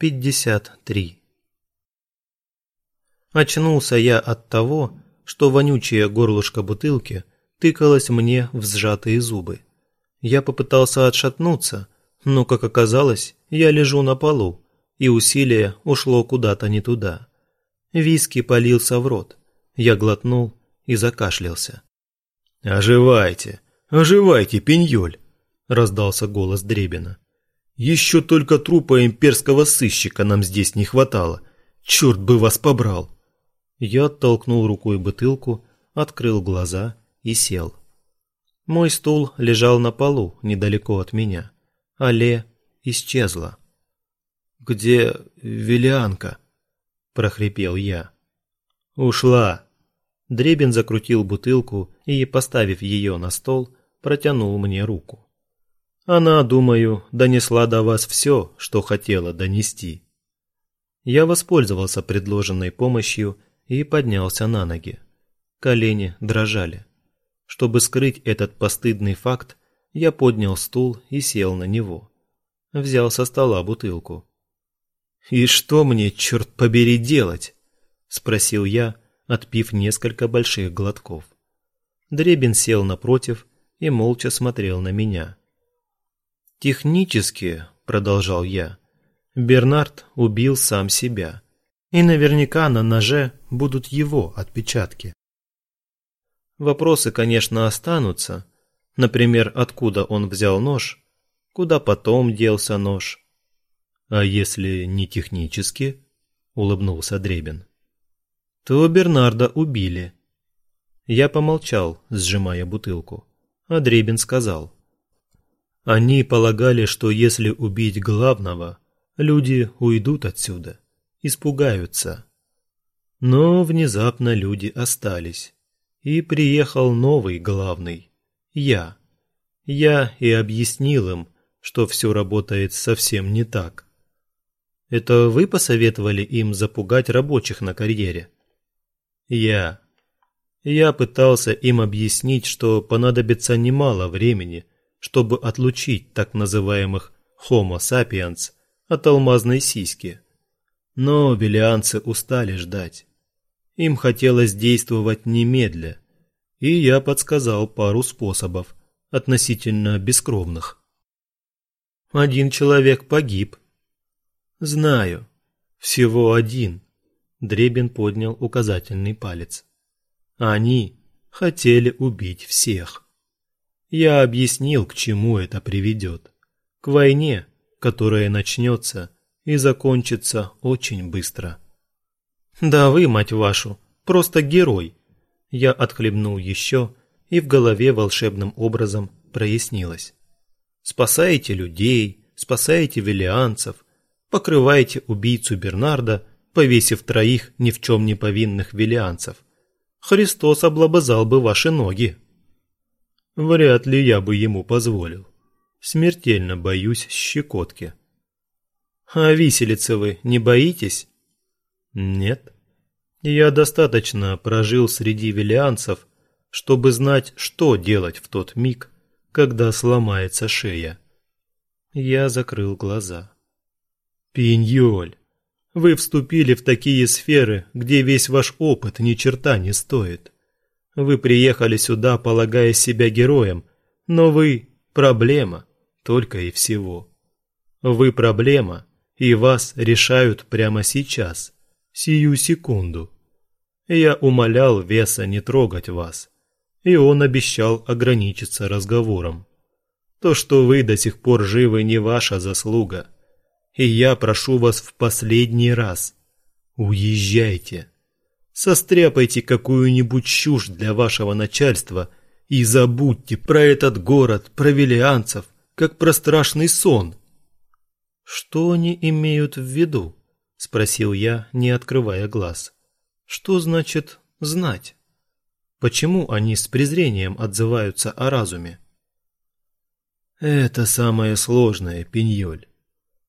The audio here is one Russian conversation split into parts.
53. Очнулся я от того, что вонючее горлышко бутылки тыкалось мне в сжатые зубы. Я попытался отшатнуться, но, как оказалось, я лежу на полу, и усилие ушло куда-то не туда. Виски полился в рот. Я глотнул и закашлялся. «Оживайте, оживайте, пеньёль!» – раздался голос Дребина. Еще только трупа имперского сыщика нам здесь не хватало. Черт бы вас побрал!» Я оттолкнул рукой бутылку, открыл глаза и сел. Мой стул лежал на полу недалеко от меня. Алле исчезла. «Где Велианка?» – прохрипел я. «Ушла!» Дребин закрутил бутылку и, поставив ее на стол, протянул мне руку. Она, думаю, донесла до вас все, что хотела донести. Я воспользовался предложенной помощью и поднялся на ноги. Колени дрожали. Чтобы скрыть этот постыдный факт, я поднял стул и сел на него. Взял со стола бутылку. «И что мне, черт побери, делать?» – спросил я, отпив несколько больших глотков. Дребин сел напротив и молча смотрел на меня. Технически, продолжал я, Бернард убил сам себя. И наверняка на ноже будут его отпечатки. Вопросы, конечно, останутся. Например, откуда он взял нож, куда потом делся нож. А если не технически, улыбнулся Дребин. То Бернарда убили. Я помолчал, сжимая бутылку. А Дребин сказал: они полагали, что если убить главного, люди уйдут отсюда, испугаются. Но внезапно люди остались, и приехал новый главный – я. Я и объяснил им, что все работает совсем не так. Это вы посоветовали им запугать рабочих на карьере? Я. Я пытался им объяснить, что понадобится немало времени, чтобы отлучить так называемых Homo sapiens от алмазной сиськи. Но белианцы устали ждать. Им хотелось действовать немедля, и я подсказал пару способов, относительно бескровных. Один человек погиб. Знаю. Всего один. Дребин поднял указательный палец. Они хотели убить всех. Я объяснил, к чему это приведет. К войне, которая начнется и закончится очень быстро. Да вы, мать вашу, просто герой. Я отхлебнул еще, и в голове волшебным образом прояснилось. Спасаете людей, спасаете велианцев, покрываете убийцу Бернарда, повесив троих ни в чем не повинных велианцев. Христос облобызал бы ваши ноги. Вряд ли я бы ему позволил. Смертельно боюсь щекотки. А виселицы вы не боитесь? Нет. Я достаточно прожил среди велианцев, чтобы знать, что делать в тот миг, когда сломается шея. Я закрыл глаза. Пиньоль, вы вступили в такие сферы, где весь ваш опыт ни черта не стоит. Вы приехали сюда, полагая себя героем, но вы проблема, только и всего. Вы проблема, и вас решают прямо сейчас, сию секунду. Я умолял Веса не трогать вас, и он обещал ограничиться разговором. То, что вы до сих пор живы, не ваша заслуга. И я прошу вас в последний раз. Уезжайте состряпайте какую-нибудь чушь для вашего начальства и забудьте про этот город, про велианцев, как про страшный сон. Что они имеют в виду? спросил я, не открывая глаз. Что значит знать? Почему они с презрением отзываются о разуме? Это самое сложное, Пиньоль.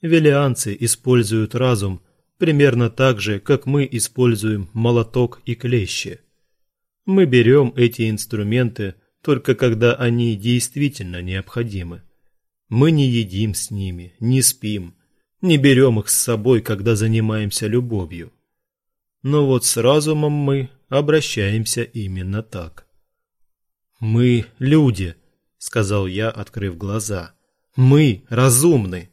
Велианцы используют разум примерно так же, как мы используем молоток и клещи. Мы берем эти инструменты только когда они действительно необходимы. Мы не едим с ними, не спим, не берем их с собой, когда занимаемся любовью. Но вот с разумом мы обращаемся именно так. «Мы люди», — сказал я, открыв глаза. «Мы разумны».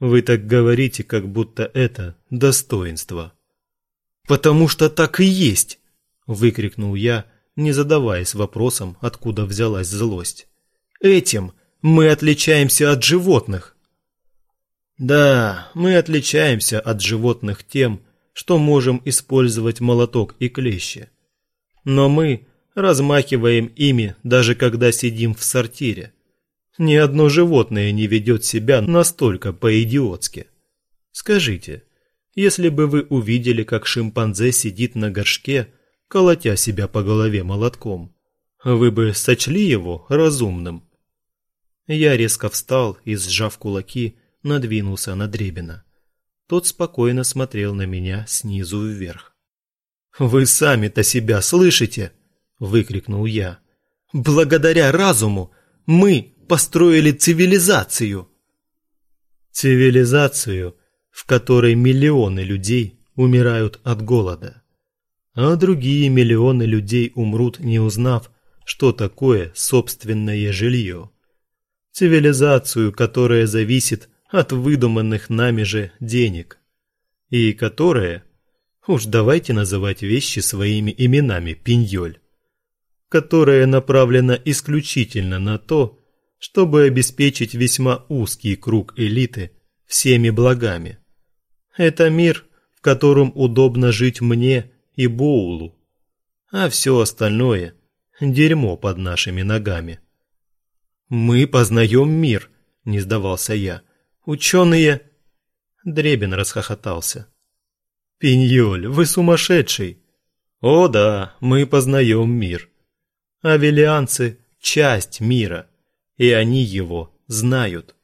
Вы так говорите, как будто это достоинство. «Потому что так и есть!» – выкрикнул я, не задаваясь вопросом, откуда взялась злость. «Этим мы отличаемся от животных!» «Да, мы отличаемся от животных тем, что можем использовать молоток и клещи. Но мы размахиваем ими, даже когда сидим в сортире. Ни одно животное не ведет себя настолько по-идиотски. Скажите, если бы вы увидели, как шимпанзе сидит на горшке, колотя себя по голове молотком, вы бы сочли его разумным? Я резко встал и, сжав кулаки, надвинулся на Дребина. Тот спокойно смотрел на меня снизу вверх. «Вы сами-то себя слышите?» – выкрикнул я. «Благодаря разуму мы построили цивилизацию». Цивилизацию, в которой миллионы людей умирают от голода, а другие миллионы людей умрут, не узнав, что такое собственное жилье. Цивилизацию, которая зависит от выдуманных нами же денег, и которая, уж давайте называть вещи своими именами, пиньоль, которая направлена исключительно на то, чтобы обеспечить весьма узкий круг элиты всеми благами. Это мир, в котором удобно жить мне и Боулу, а все остальное – дерьмо под нашими ногами. «Мы познаем мир», – не сдавался я. «Ученые...» Дребен расхохотался. «Пиньоль, вы сумасшедший!» «О да, мы познаем мир. Авелианцы – часть мира, и они его знают.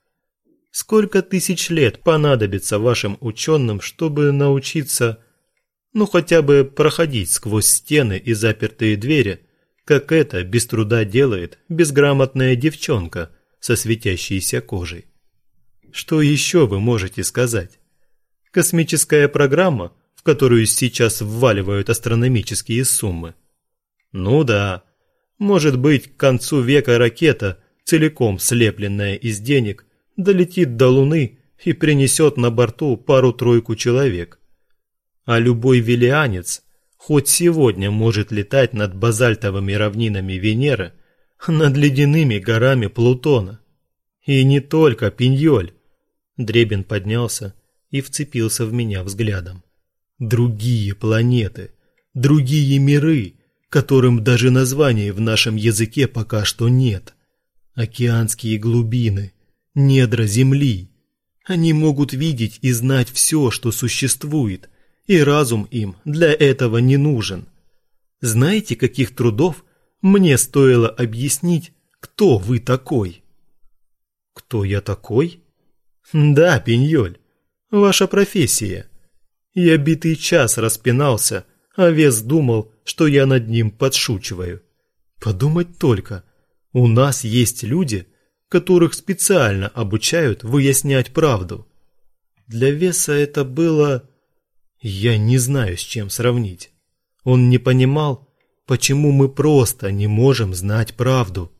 Сколько тысяч лет понадобится вашим ученым, чтобы научиться, ну хотя бы проходить сквозь стены и запертые двери, как это без труда делает безграмотная девчонка со светящейся кожей? Что еще вы можете сказать? Космическая программа, в которую сейчас вваливают астрономические суммы? Ну да, может быть, к концу века ракета, целиком слепленная из денег, долетит до Луны и принесет на борту пару-тройку человек. А любой велианец хоть сегодня может летать над базальтовыми равнинами Венеры, над ледяными горами Плутона. И не только Пиньоль. Дребен поднялся и вцепился в меня взглядом. Другие планеты, другие миры, которым даже названия в нашем языке пока что нет. Океанские глубины, недра Земли. Они могут видеть и знать все, что существует, и разум им для этого не нужен. Знаете, каких трудов мне стоило объяснить, кто вы такой? Кто я такой? Да, Пеньоль, ваша профессия. Я битый час распинался, а вес думал, что я над ним подшучиваю. Подумать только, у нас есть люди, которых специально обучают выяснять правду. Для Веса это было... Я не знаю, с чем сравнить. Он не понимал, почему мы просто не можем знать правду.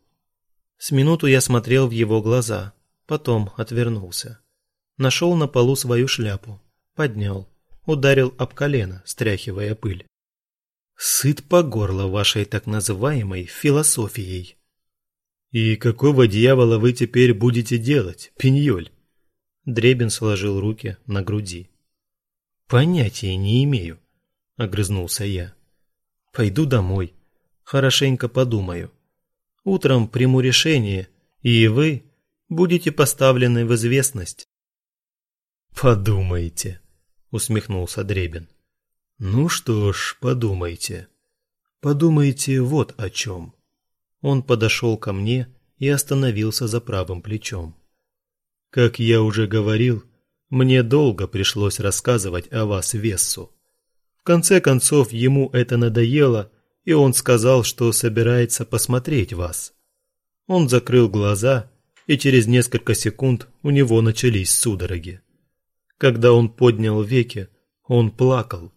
С минуту я смотрел в его глаза, потом отвернулся. Нашел на полу свою шляпу, поднял, ударил об колено, стряхивая пыль. Сыт по горло вашей так называемой философией. «И какого дьявола вы теперь будете делать, пеньоль?» Дребин сложил руки на груди. «Понятия не имею», — огрызнулся я. «Пойду домой, хорошенько подумаю. Утром приму решение, и вы будете поставлены в известность». «Подумайте», — усмехнулся Дребин. «Ну что ж, подумайте. Подумайте вот о чем. Он подошел ко мне и остановился за правым плечом. Как я уже говорил, мне долго пришлось рассказывать о вас Вессу. В конце концов, ему это надоело, и он сказал, что собирается посмотреть вас. Он закрыл глаза, и через несколько секунд у него начались судороги. Когда он поднял веки, он плакал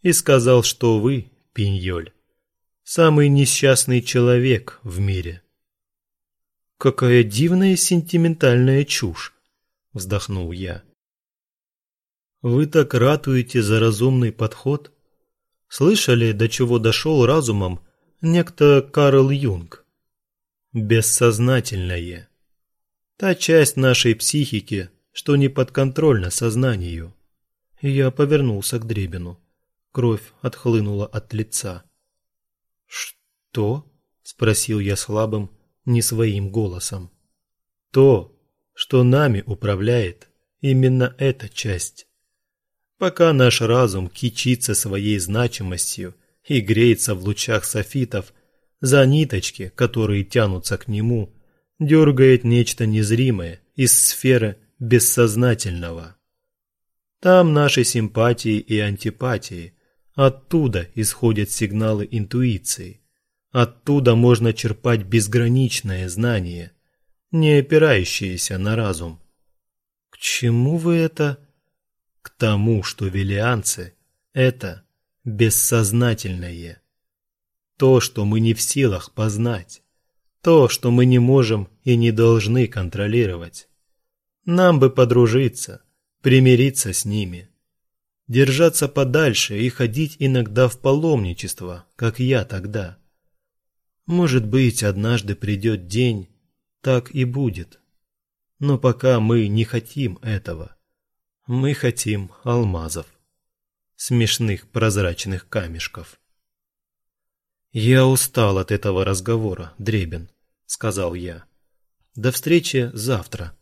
и сказал, что вы, Пиньоль, самый несчастный человек в мире. Какая дивная сентиментальная чушь, вздохнул я. Вы так ратуете за разумный подход? Слышали, до чего дошел разумом некто Карл Юнг? Бессознательное. Та часть нашей психики, что не подконтрольна сознанию. Я повернулся к Дребину. Кровь отхлынула от лица. «Что?» – спросил я слабым, не своим голосом. «То, что нами управляет именно эта часть. Пока наш разум кичится своей значимостью и греется в лучах софитов, за ниточки, которые тянутся к нему, дергает нечто незримое из сферы бессознательного. Там наши симпатии и антипатии, оттуда исходят сигналы интуиции. Оттуда можно черпать безграничное знание, не опирающееся на разум. К чему вы это? К тому, что велианцы – это бессознательное. То, что мы не в силах познать. То, что мы не можем и не должны контролировать. Нам бы подружиться, примириться с ними. Держаться подальше и ходить иногда в паломничество, как я тогда. Может быть, однажды придет день, так и будет. Но пока мы не хотим этого. Мы хотим алмазов. Смешных прозрачных камешков. «Я устал от этого разговора, Дребен», — сказал я. «До встречи завтра».